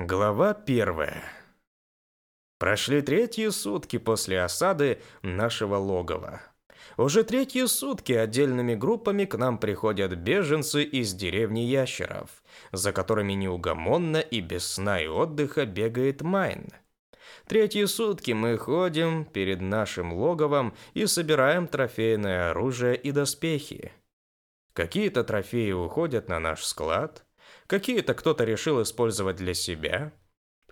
Глава первая. Прошли третьи сутки после осады нашего логова. Уже третьи сутки отдельными группами к нам приходят беженцы из деревни ящеров, за которыми неугомонно и без сна и отдыха бегает Майн. Третьи сутки мы ходим перед нашим логовом и собираем трофейное оружие и доспехи. Какие-то трофеи уходят на наш склад – Какие-то кто-то решил использовать для себя.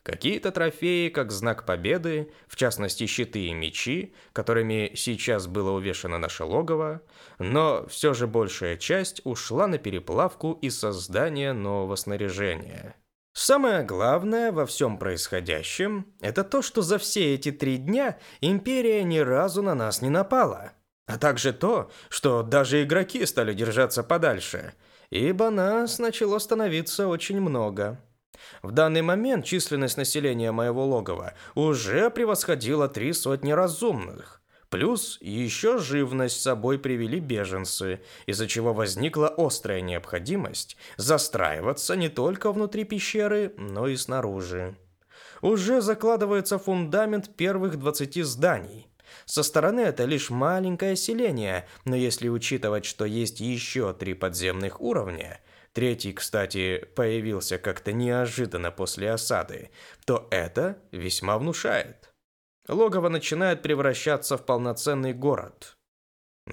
Какие-то трофеи, как знак победы, в частности щиты и мечи, которыми сейчас было увешано наше логово, но все же большая часть ушла на переплавку и создание нового снаряжения. Самое главное во всем происходящем – это то, что за все эти три дня Империя ни разу на нас не напала. А также то, что даже игроки стали держаться подальше – ибо нас начало становиться очень много. В данный момент численность населения моего логова уже превосходила три сотни разумных. Плюс еще живность с собой привели беженцы, из-за чего возникла острая необходимость застраиваться не только внутри пещеры, но и снаружи. Уже закладывается фундамент первых 20 зданий – со стороны это лишь маленькое селение, но если учитывать, что есть еще три подземных уровня, третий, кстати, появился как-то неожиданно после осады, то это весьма внушает. Логово начинает превращаться в полноценный город.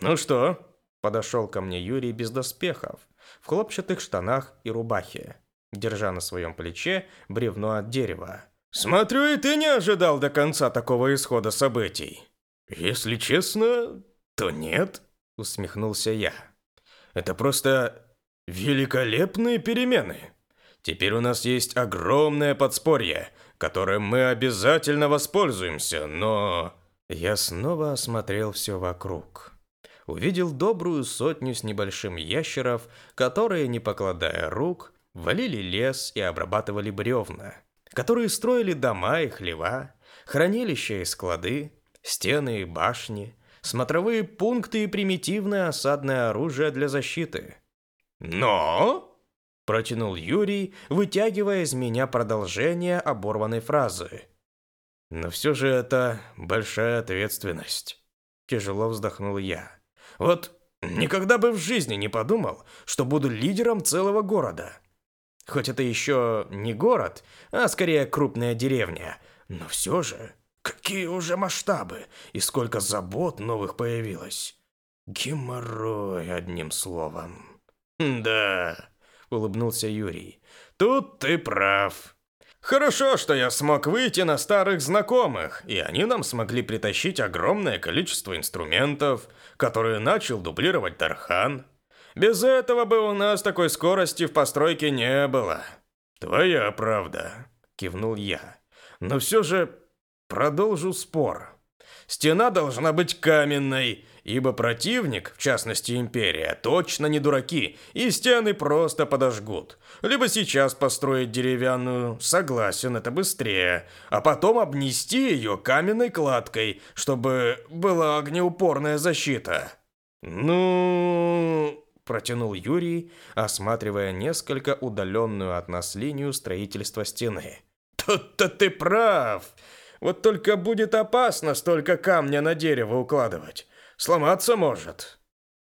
«Ну что?» – подошел ко мне Юрий без доспехов, в хлопчатых штанах и рубахе, держа на своем плече бревно от дерева. «Смотрю, и ты не ожидал до конца такого исхода событий». «Если честно, то нет», — усмехнулся я. «Это просто великолепные перемены. Теперь у нас есть огромное подспорье, которым мы обязательно воспользуемся, но...» Я снова осмотрел все вокруг. Увидел добрую сотню с небольшим ящеров, которые, не покладая рук, валили лес и обрабатывали бревна, которые строили дома и хлева, хранилища и склады, стены и башни, смотровые пункты и примитивное осадное оружие для защиты. «Но...» – протянул Юрий, вытягивая из меня продолжение оборванной фразы. «Но все же это большая ответственность», – тяжело вздохнул я. «Вот никогда бы в жизни не подумал, что буду лидером целого города. Хоть это еще не город, а скорее крупная деревня, но все же...» Какие уже масштабы и сколько забот новых появилось. Геморрой, одним словом. Да, улыбнулся Юрий. Тут ты прав. Хорошо, что я смог выйти на старых знакомых, и они нам смогли притащить огромное количество инструментов, которые начал дублировать Тархан. Без этого бы у нас такой скорости в постройке не было. Твоя правда, кивнул я. Но все же Продолжу спор. Стена должна быть каменной, ибо противник, в частности империя, точно не дураки, и стены просто подожгут. Либо сейчас построить деревянную, согласен, это быстрее, а потом обнести ее каменной кладкой, чтобы была огнеупорная защита. Ну... Протянул Юрий, осматривая несколько удаленную от нас линию строительства стены. «Тут-то ты прав!» Вот только будет опасно столько камня на дерево укладывать. Сломаться может.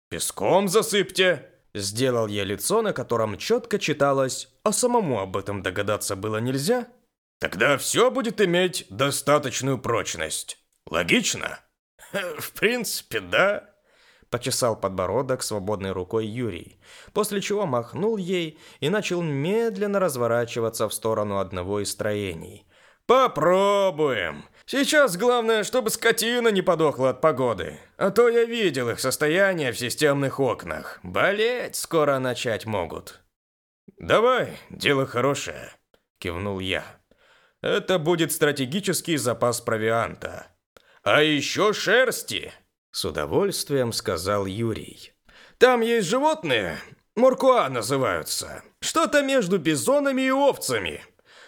Песком засыпьте. Сделал я лицо, на котором четко читалось, а самому об этом догадаться было нельзя. Тогда все будет иметь достаточную прочность. Логично? В принципе, да. Почесал подбородок свободной рукой Юрий, после чего махнул ей и начал медленно разворачиваться в сторону одного из строений – Попробуем. Сейчас главное, чтобы скотина не подохла от погоды. А то я видел их состояние в системных окнах. Болеть скоро начать могут. Давай, дело хорошее, кивнул я. Это будет стратегический запас провианта. А еще шерсти, с удовольствием сказал Юрий. Там есть животные, муркуа называются. Что-то между бизонами и овцами.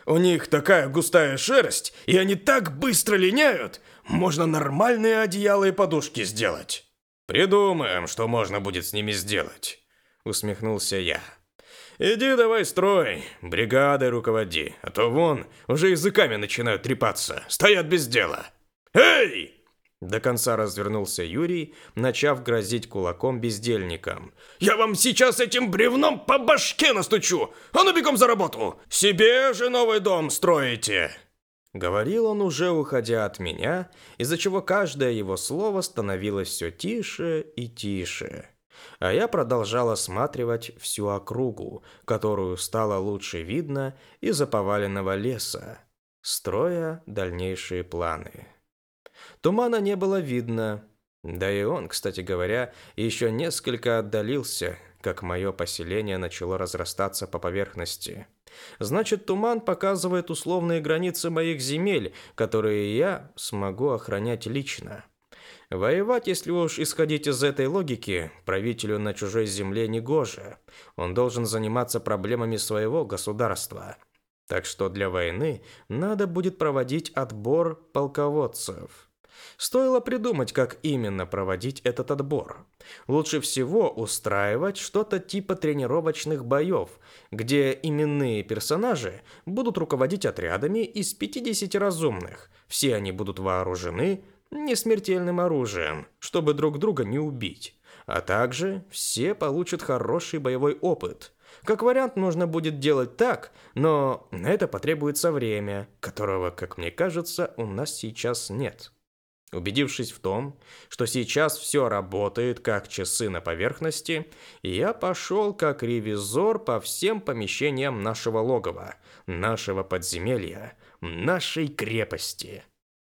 У них такая густая шерсть, и они так быстро линяют, можно нормальные одеяла и подушки сделать. Придумаем, что можно будет с ними сделать, усмехнулся я. Иди давай строй, бригадой руководи, а то вон уже языками начинают трепаться, стоят без дела. Эй! До конца развернулся Юрий, начав грозить кулаком бездельникам. «Я вам сейчас этим бревном по башке настучу! А ну бегом за работу! Себе же новый дом строите!» Говорил он уже уходя от меня, из-за чего каждое его слово становилось все тише и тише. А я продолжал осматривать всю округу, которую стало лучше видно из-за поваленного леса, строя дальнейшие планы. Тумана не было видно, да и он, кстати говоря, еще несколько отдалился, как мое поселение начало разрастаться по поверхности. Значит, туман показывает условные границы моих земель, которые я смогу охранять лично. Воевать, если уж исходить из этой логики, правителю на чужой земле не гоже. Он должен заниматься проблемами своего государства. Так что для войны надо будет проводить отбор полководцев. Стоило придумать, как именно проводить этот отбор. Лучше всего устраивать что-то типа тренировочных боев, где именные персонажи будут руководить отрядами из 50 разумных. Все они будут вооружены несмертельным оружием, чтобы друг друга не убить. А также все получат хороший боевой опыт. Как вариант, нужно будет делать так, но на это потребуется время, которого, как мне кажется, у нас сейчас нет. Убедившись в том, что сейчас все работает как часы на поверхности, я пошел как ревизор по всем помещениям нашего логова, нашего подземелья, нашей крепости.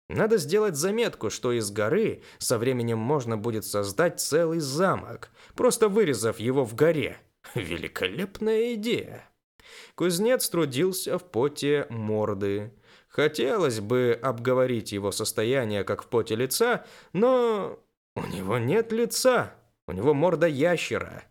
Надо сделать заметку, что из горы со временем можно будет создать целый замок, просто вырезав его в горе. Великолепная идея. Кузнец трудился в поте морды, Хотелось бы обговорить его состояние как в поте лица, но у него нет лица, у него морда ящера.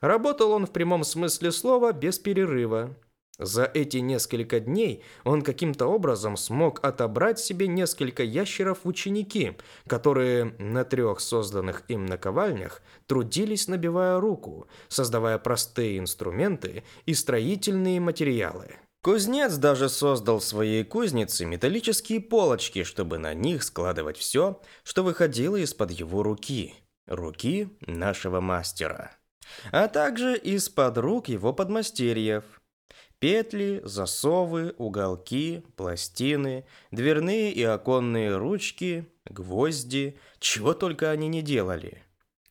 Работал он в прямом смысле слова без перерыва. За эти несколько дней он каким-то образом смог отобрать себе несколько ящеров в ученики, которые на трех созданных им наковальнях трудились, набивая руку, создавая простые инструменты и строительные материалы. Кузнец даже создал в своей кузнице металлические полочки, чтобы на них складывать все, что выходило из-под его руки. Руки нашего мастера. А также из-под рук его подмастерьев. Петли, засовы, уголки, пластины, дверные и оконные ручки, гвозди, чего только они не делали.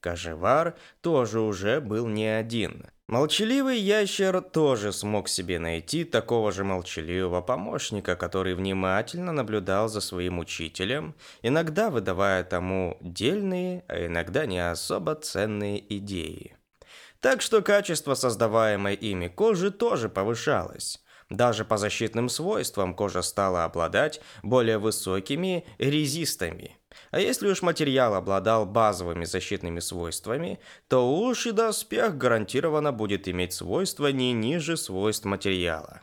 Кожевар тоже уже был не один. Молчаливый ящер тоже смог себе найти такого же молчаливого помощника, который внимательно наблюдал за своим учителем, иногда выдавая тому дельные, а иногда не особо ценные идеи. Так что качество создаваемой ими кожи тоже повышалось. Даже по защитным свойствам кожа стала обладать более высокими резистами – а если уж материал обладал базовыми защитными свойствами, то уж и доспех гарантированно будет иметь свойства не ниже свойств материала.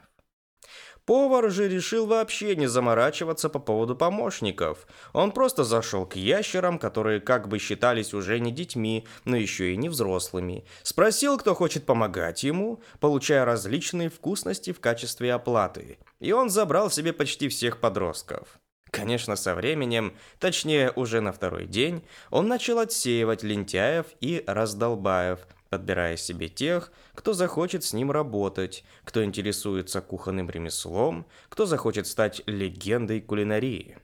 Повар же решил вообще не заморачиваться по поводу помощников. Он просто зашел к ящерам, которые как бы считались уже не детьми, но еще и не взрослыми. Спросил, кто хочет помогать ему, получая различные вкусности в качестве оплаты. И он забрал себе почти всех подростков. Конечно, со временем, точнее уже на второй день, он начал отсеивать лентяев и раздолбаев, подбирая себе тех, кто захочет с ним работать, кто интересуется кухонным ремеслом, кто захочет стать легендой кулинарии.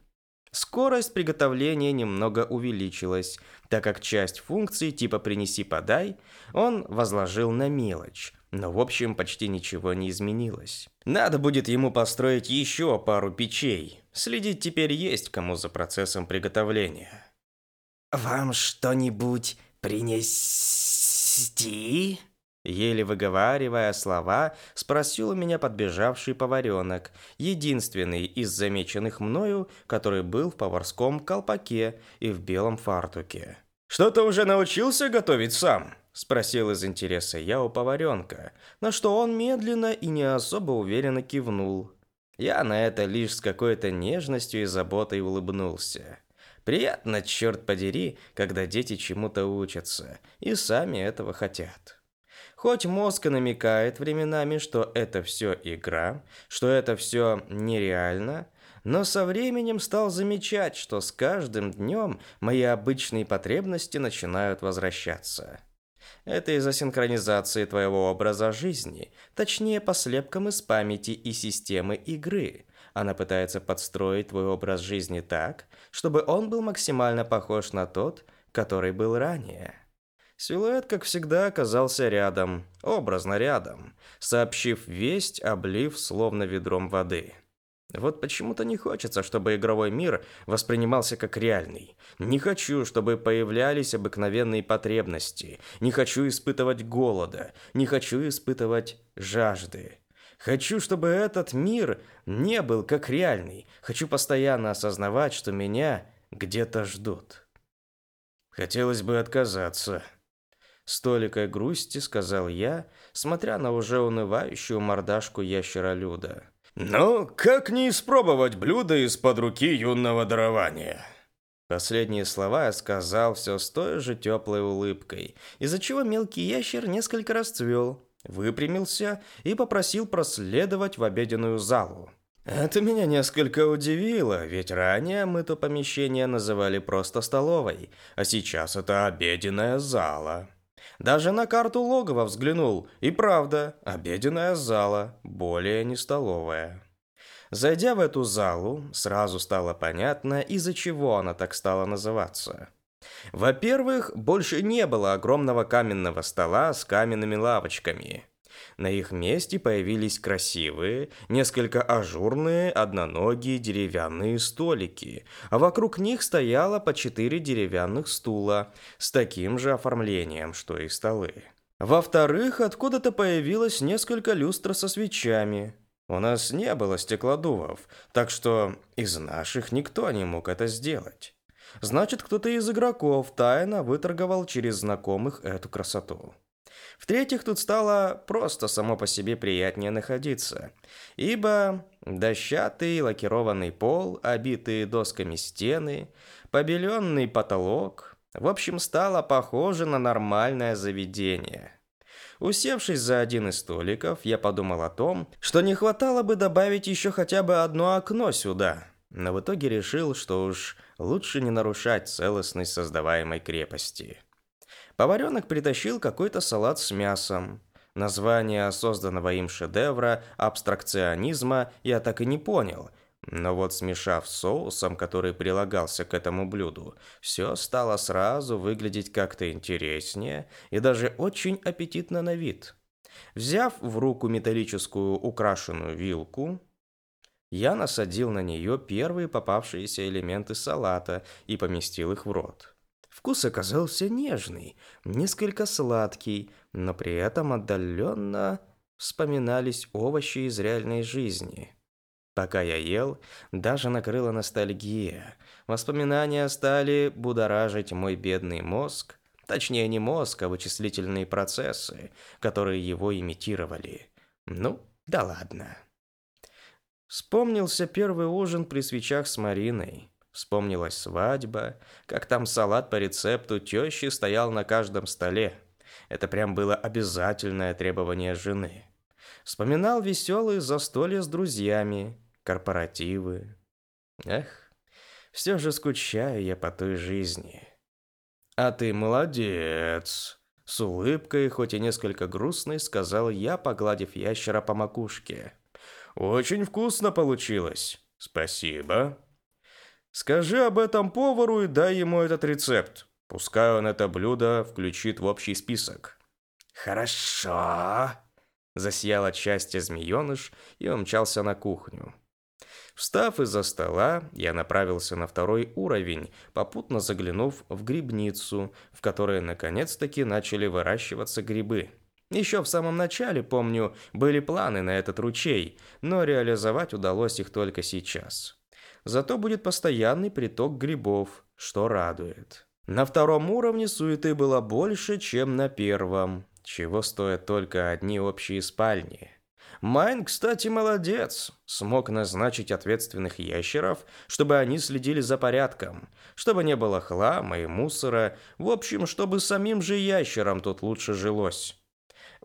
Скорость приготовления немного увеличилась, так как часть функций типа «принеси-подай» он возложил на мелочь, но в общем почти ничего не изменилось. Надо будет ему построить еще пару печей. Следить теперь есть кому за процессом приготовления. «Вам что-нибудь принести?» Еле выговаривая слова, спросил у меня подбежавший поваренок, единственный из замеченных мною, который был в поварском колпаке и в белом фартуке. «Что-то уже научился готовить сам?» Спросил из интереса я у поваренка, на что он медленно и не особо уверенно кивнул. Я на это лишь с какой-то нежностью и заботой улыбнулся. Приятно, черт подери, когда дети чему-то учатся и сами этого хотят. Хоть мозг и намекает временами, что это все игра, что это все нереально, но со временем стал замечать, что с каждым днем мои обычные потребности начинают возвращаться. Это из-за синхронизации твоего образа жизни, точнее по слепкам из памяти и системы игры. Она пытается подстроить твой образ жизни так, чтобы он был максимально похож на тот, который был ранее. Силуэт, как всегда, оказался рядом, образно рядом, сообщив весть, облив словно ведром воды. Вот почему-то не хочется, чтобы игровой мир воспринимался как реальный. Не хочу, чтобы появлялись обыкновенные потребности. Не хочу испытывать голода. Не хочу испытывать жажды. Хочу, чтобы этот мир не был как реальный. Хочу постоянно осознавать, что меня где-то ждут. Хотелось бы отказаться, с толикой грусти сказал я, смотря на уже унывающую мордашку ящера-люда. «Но как не испробовать блюдо из-под руки юного дарования?» Последние слова я сказал все с той же теплой улыбкой, из-за чего мелкий ящер несколько расцвел, выпрямился и попросил проследовать в обеденную залу. Это меня несколько удивило, ведь ранее мы то помещение называли просто столовой, а сейчас это обеденная зала. Даже на карту логова взглянул. И правда, обеденная зала, более не столовая. Зайдя в эту залу, сразу стало понятно, из-за чего она так стала называться. Во-первых, больше не было огромного каменного стола с каменными лавочками. На их месте появились красивые, несколько ажурные, одноногие деревянные столики, а вокруг них стояло по четыре деревянных стула с таким же оформлением, что и столы. Во-вторых, откуда-то появилось несколько люстр со свечами. У нас не было стеклодувов, так что из наших никто не мог это сделать. Значит, кто-то из игроков тайно выторговал через знакомых эту красоту. В-третьих, тут стало просто само по себе приятнее находиться, ибо дощатый лакированный пол, обитые досками стены, побеленный потолок, в общем, стало похоже на нормальное заведение. Усевшись за один из столиков, я подумал о том, что не хватало бы добавить еще хотя бы одно окно сюда, но в итоге решил, что уж лучше не нарушать целостность создаваемой крепости. Поваренок притащил какой-то салат с мясом. Название созданного им шедевра абстракционизма я так и не понял, но вот смешав с соусом, который прилагался к этому блюду, все стало сразу выглядеть как-то интереснее и даже очень аппетитно на вид. Взяв в руку металлическую украшенную вилку, я насадил на нее первые попавшиеся элементы салата и поместил их в рот. Вкус оказался нежный, несколько сладкий, но при этом отдаленно вспоминались овощи из реальной жизни. Пока я ел, даже накрыла ностальгия. Воспоминания стали будоражить мой бедный мозг, точнее не мозг, а вычислительные процессы, которые его имитировали. Ну, да ладно. Вспомнился первый ужин при свечах с Мариной. Вспомнилась свадьба, как там салат по рецепту тещи стоял на каждом столе. Это прям было обязательное требование жены. Вспоминал веселые застолья с друзьями, корпоративы. Эх, все же скучаю я по той жизни. А ты молодец. С улыбкой, хоть и несколько грустной, сказал я, погладив ящера по макушке. Очень вкусно получилось. Спасибо. Скажи об этом повару и дай ему этот рецепт. Пускай он это блюдо включит в общий список. Хорошо. Засиял от счастья змееныш и умчался на кухню. Встав из-за стола, я направился на второй уровень, попутно заглянув в грибницу, в которой наконец-таки начали выращиваться грибы. Еще в самом начале, помню, были планы на этот ручей, но реализовать удалось их только сейчас. Зато будет постоянный приток грибов, что радует. На втором уровне суеты было больше, чем на первом, чего стоят только одни общие спальни. Майн, кстати, молодец. Смог назначить ответственных ящеров, чтобы они следили за порядком, чтобы не было хлама и мусора, в общем, чтобы самим же ящерам тут лучше жилось.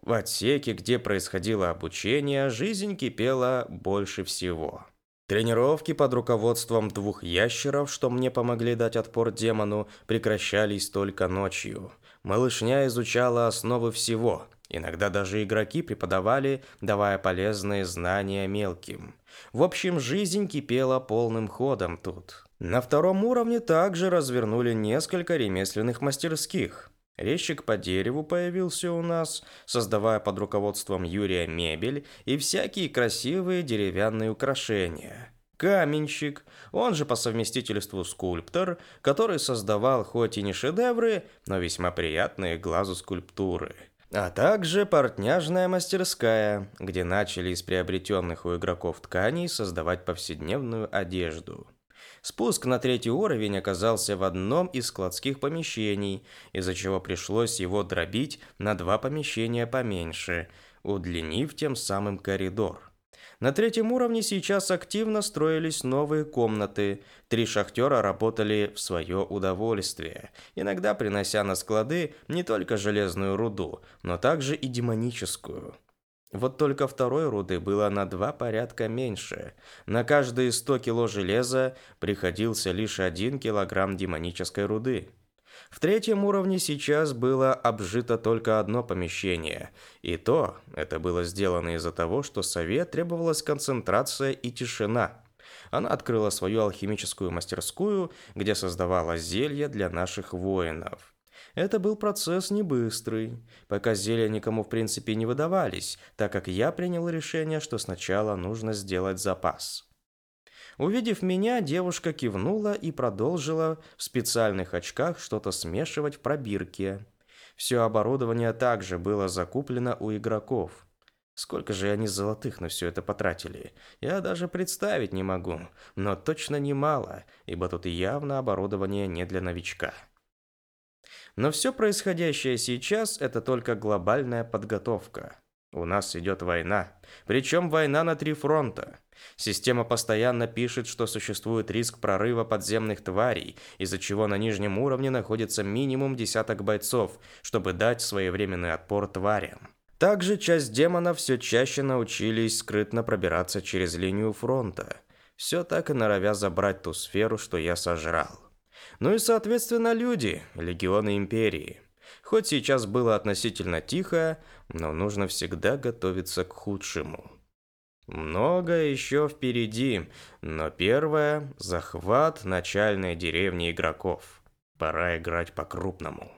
В отсеке, где происходило обучение, жизнь кипела больше всего. Тренировки под руководством двух ящеров, что мне помогли дать отпор демону, прекращались только ночью. Малышня изучала основы всего. Иногда даже игроки преподавали, давая полезные знания мелким. В общем, жизнь кипела полным ходом тут. На втором уровне также развернули несколько ремесленных мастерских. Резчик по дереву появился у нас, создавая под руководством Юрия мебель и всякие красивые деревянные украшения. Каменщик, он же по совместительству скульптор, который создавал хоть и не шедевры, но весьма приятные глазу скульптуры. А также портняжная мастерская, где начали из приобретенных у игроков тканей создавать повседневную одежду. Спуск на третий уровень оказался в одном из складских помещений, из-за чего пришлось его дробить на два помещения поменьше, удлинив тем самым коридор. На третьем уровне сейчас активно строились новые комнаты. Три шахтера работали в свое удовольствие, иногда принося на склады не только железную руду, но также и демоническую. Вот только второй руды было на два порядка меньше. На каждые 100 кило железа приходился лишь один килограмм демонической руды. В третьем уровне сейчас было обжито только одно помещение. И то это было сделано из-за того, что совет требовалась концентрация и тишина. Она открыла свою алхимическую мастерскую, где создавала зелья для наших воинов. Это был процесс не быстрый, пока зелья никому в принципе не выдавались, так как я принял решение, что сначала нужно сделать запас. Увидев меня, девушка кивнула и продолжила в специальных очках что-то смешивать в пробирке. Все оборудование также было закуплено у игроков. Сколько же они золотых на все это потратили, я даже представить не могу, но точно немало, ибо тут явно оборудование не для новичка. Но все происходящее сейчас – это только глобальная подготовка. У нас идет война. Причем война на три фронта. Система постоянно пишет, что существует риск прорыва подземных тварей, из-за чего на нижнем уровне находится минимум десяток бойцов, чтобы дать своевременный отпор тварям. Также часть демонов все чаще научились скрытно пробираться через линию фронта. Все так и норовя забрать ту сферу, что я сожрал. Ну и, соответственно, люди, легионы империи. Хоть сейчас было относительно тихо, но нужно всегда готовиться к худшему. Много еще впереди, но первое – захват начальной деревни игроков. Пора играть по-крупному.